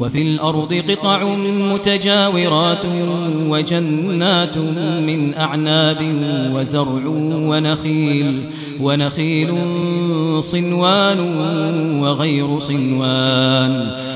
وفي الأرض قطع متجاورات وجنات من أعناب وزرع ونخيل ونخيل صنوان وغير صنوان.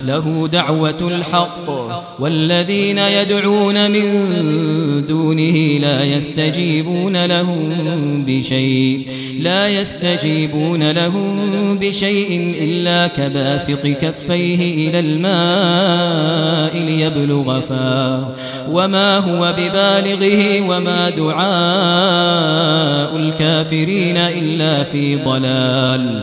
له دعوة الحق والذين يدعون من دونه لا يستجيبون لهم بشيء لا يستجيبون لهم بشيء إلا كباسط كفيه إلى الماء ليبلغ فاه. وما هو ببالغه وما دعاء الكافرين إلا في ضلال.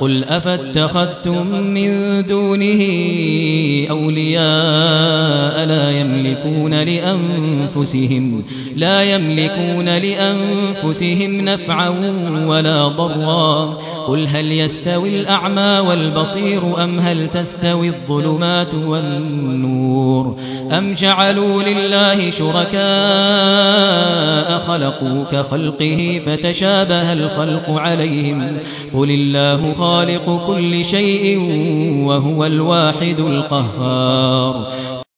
قل أفاتخذتم من دونه أولياء لا يملكون لأنفسهم لا يملكون لأنفسهم نفعا ولا ضرا. قل هل يستوي الأعمى والبصير أم هل تستوي الظلمات والنور؟ أم جعلوا لله شركاء خلقوا كخلقه فتشابه الخلق عليهم؟ قل الله خالق كل شيء وهو الواحد القهار.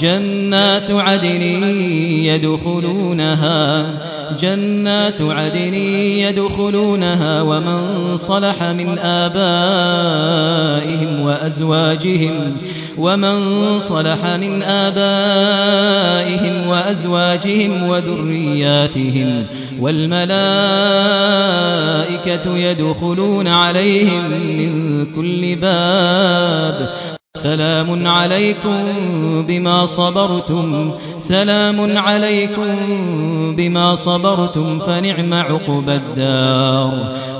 جنات عدن يدخلونها جنات عدن يدخلونها ومن صلح من آبائهم وأزواجهم ومن صلح من آبائهم وأزواجهم وذرياتهم والملائكة يدخلون عليهم من كل باب. سلام عليكم بما صبرتم. سلام عليكم بما صبرتم. فنعم عقبى الدار.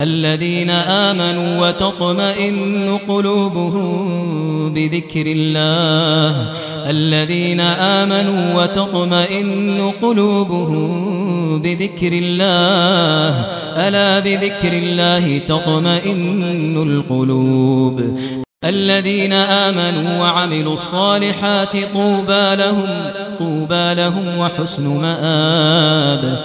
الذين آمنوا وتطمئن قلوبهم بذكر الله. الذين آمنوا وتطمئن قلوبهم بذكر الله. ألا بذكر الله تطمئن القلوب. الذين آمنوا وعملوا الصالحات طوبى لهم طوبى لهم وحسن مآب.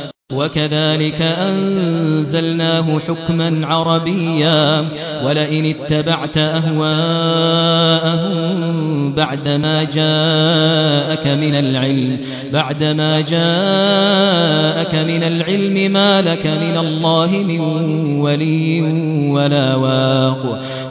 وكذلك أنزلناه حكما عربيا ولئن اتبعت أهواءهم بعدما جاءك من العلم بعدما جاءك من العلم ما لك من الله من ولي ولا واق.